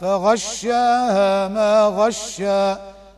فغشاها ما غشا